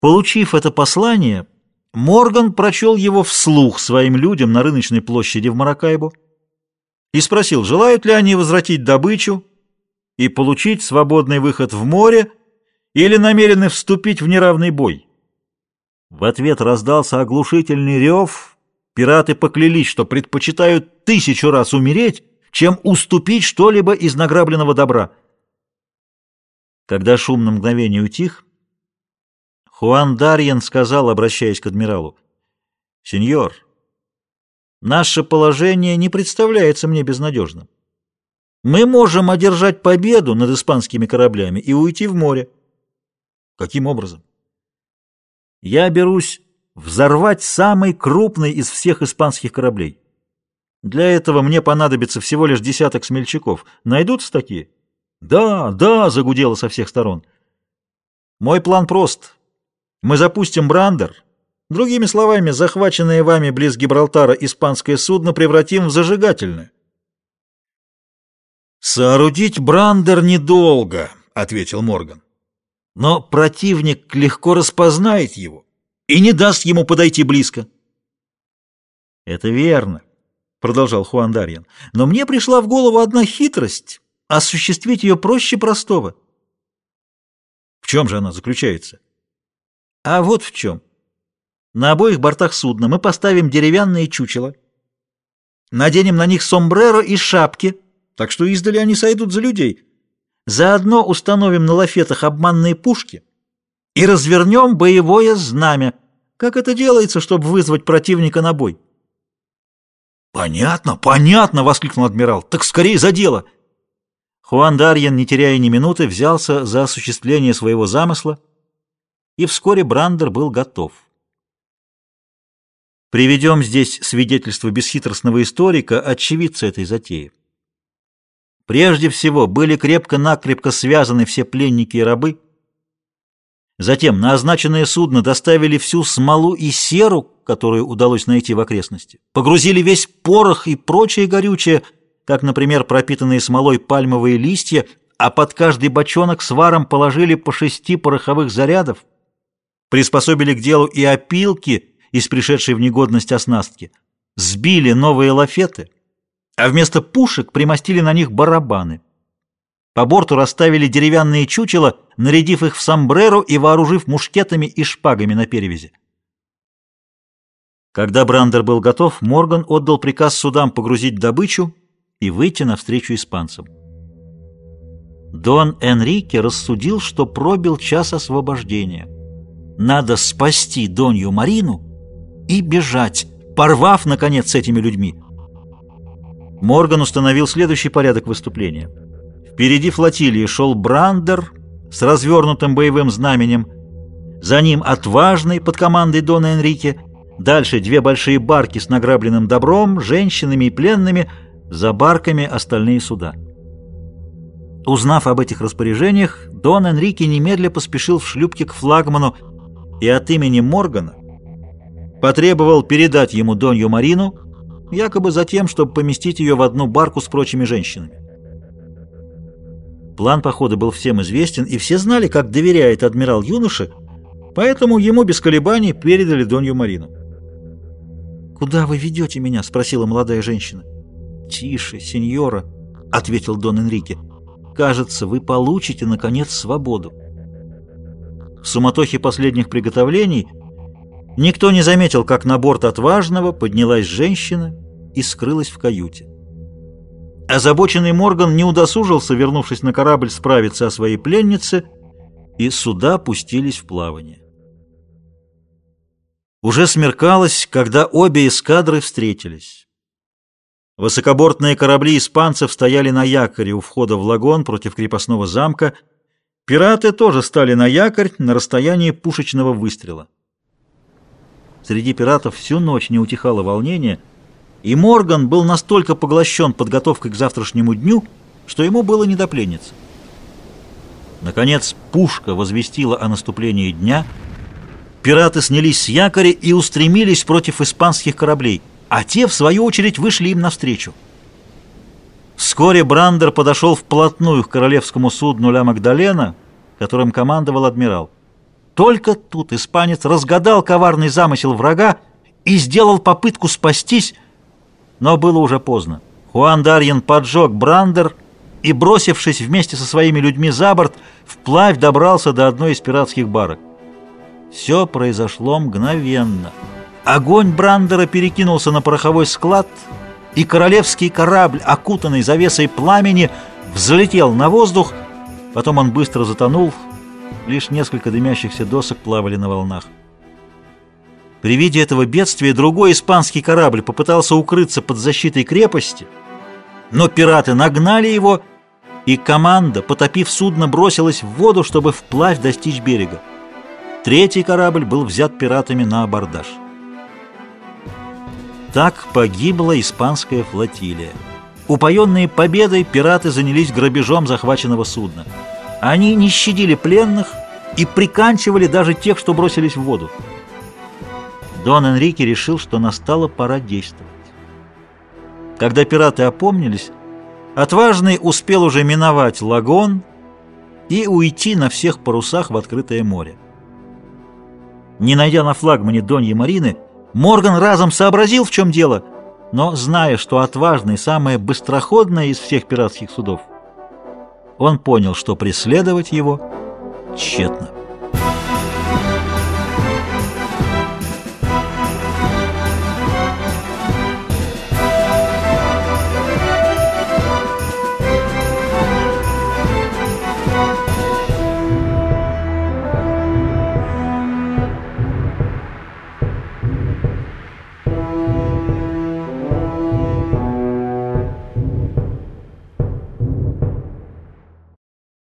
Получив это послание, Морган прочел его вслух своим людям на рыночной площади в Маракайбо и спросил, желают ли они возвратить добычу и получить свободный выход в море или намерены вступить в неравный бой. В ответ раздался оглушительный рев. Пираты поклялись, что предпочитают тысячу раз умереть, чем уступить что-либо из награбленного добра. Когда шум на мгновение утих, Хуан Дарьен сказал, обращаясь к адмиралу, «Сеньор, наше положение не представляется мне безнадежным. Мы можем одержать победу над испанскими кораблями и уйти в море. Каким образом? Я берусь взорвать самый крупный из всех испанских кораблей. Для этого мне понадобится всего лишь десяток смельчаков. Найдутся такие? Да, да, загудело со всех сторон. Мой план прост. Мы запустим Брандер. Другими словами, захваченное вами близ Гибралтара испанское судно превратим в зажигательное. «Соорудить Брандер недолго», — ответил Морган. «Но противник легко распознает его и не даст ему подойти близко». «Это верно», — продолжал Хуан Дарьян. «но мне пришла в голову одна хитрость. Осуществить ее проще простого». «В чем же она заключается?» А вот в чем. На обоих бортах судна мы поставим деревянные чучела, наденем на них сомбреро и шапки, так что издали они сойдут за людей. Заодно установим на лафетах обманные пушки и развернем боевое знамя. Как это делается, чтобы вызвать противника на бой? «Понятно, понятно!» — воскликнул адмирал. «Так скорее за дело!» Хуан Дарьян, не теряя ни минуты, взялся за осуществление своего замысла — и вскоре Брандер был готов. Приведем здесь свидетельство бесхитростного историка, очевидца этой затеи. Прежде всего, были крепко-накрепко связаны все пленники и рабы. Затем на означенное судно доставили всю смолу и серу, которую удалось найти в окрестности. Погрузили весь порох и прочее горючее, как, например, пропитанные смолой пальмовые листья, а под каждый бочонок сваром положили по шести пороховых зарядов приспособили к делу и опилки из пришедшей в негодность оснастки, сбили новые лафеты, а вместо пушек примостили на них барабаны. По борту расставили деревянные чучела, нарядив их в сомбреро и вооружив мушкетами и шпагами на перевязи. Когда Брандер был готов, Морган отдал приказ судам погрузить добычу и выйти навстречу испанцам. Дон Энрике рассудил, что пробил час освобождения. Надо спасти Донью Марину и бежать, порвав, наконец, с этими людьми. Морган установил следующий порядок выступления. Впереди флотилии шел Брандер с развернутым боевым знаменем, за ним отважный под командой Дона Энрике, дальше две большие барки с награбленным добром, женщинами и пленными, за барками остальные суда. Узнав об этих распоряжениях, Дон Энрике немедля поспешил в шлюпке к флагману, и от имени Моргана потребовал передать ему Донью Марину, якобы за тем, чтобы поместить ее в одну барку с прочими женщинами. План похода был всем известен, и все знали, как доверяет адмирал юноше, поэтому ему без колебаний передали Донью Марину. «Куда вы ведете меня?» — спросила молодая женщина. «Тише, сеньора», — ответил Дон Энрике. «Кажется, вы получите, наконец, свободу». В суматохе последних приготовлений никто не заметил, как на борт отважного поднялась женщина и скрылась в каюте. Озабоченный Морган не удосужился, вернувшись на корабль, справиться о своей пленнице, и суда пустились в плавание. Уже смеркалось, когда обе эскадры встретились. Высокобортные корабли испанцев стояли на якоре у входа в лагон против крепостного замка, Пираты тоже стали на якорь на расстоянии пушечного выстрела. Среди пиратов всю ночь не утихало волнение, и Морган был настолько поглощен подготовкой к завтрашнему дню, что ему было не до пленницы. Наконец пушка возвестила о наступлении дня, пираты снялись с якоря и устремились против испанских кораблей, а те, в свою очередь, вышли им навстречу. Вскоре Брандер подошел вплотную к королевскому судну Ля Магдалена, которым командовал адмирал. Только тут испанец разгадал коварный замысел врага и сделал попытку спастись, но было уже поздно. Хуан Дарьин поджег брандер и, бросившись вместе со своими людьми за борт, вплавь добрался до одной из пиратских барок. Все произошло мгновенно. Огонь брандера перекинулся на пороховой склад, и королевский корабль, окутанный завесой пламени, взлетел на воздух, потом он быстро затонул, лишь несколько дымящихся досок плавали на волнах. При виде этого бедствия другой испанский корабль попытался укрыться под защитой крепости, но пираты нагнали его, и команда, потопив судно, бросилась в воду, чтобы вплавь достичь берега. Третий корабль был взят пиратами на абордаж. Так погибла испанская флотилия. Упоенные победой, пираты занялись грабежом захваченного судна. Они не щадили пленных и приканчивали даже тех, что бросились в воду. Дон Энрике решил, что настала пора действовать. Когда пираты опомнились, отважный успел уже миновать лагон и уйти на всех парусах в открытое море. Не найдя на флагмане Доньи Марины, Морган разом сообразил, в чем дело, но, зная, что отважный самое быстроходное из всех пиратских судов, он понял, что преследовать его тщетно.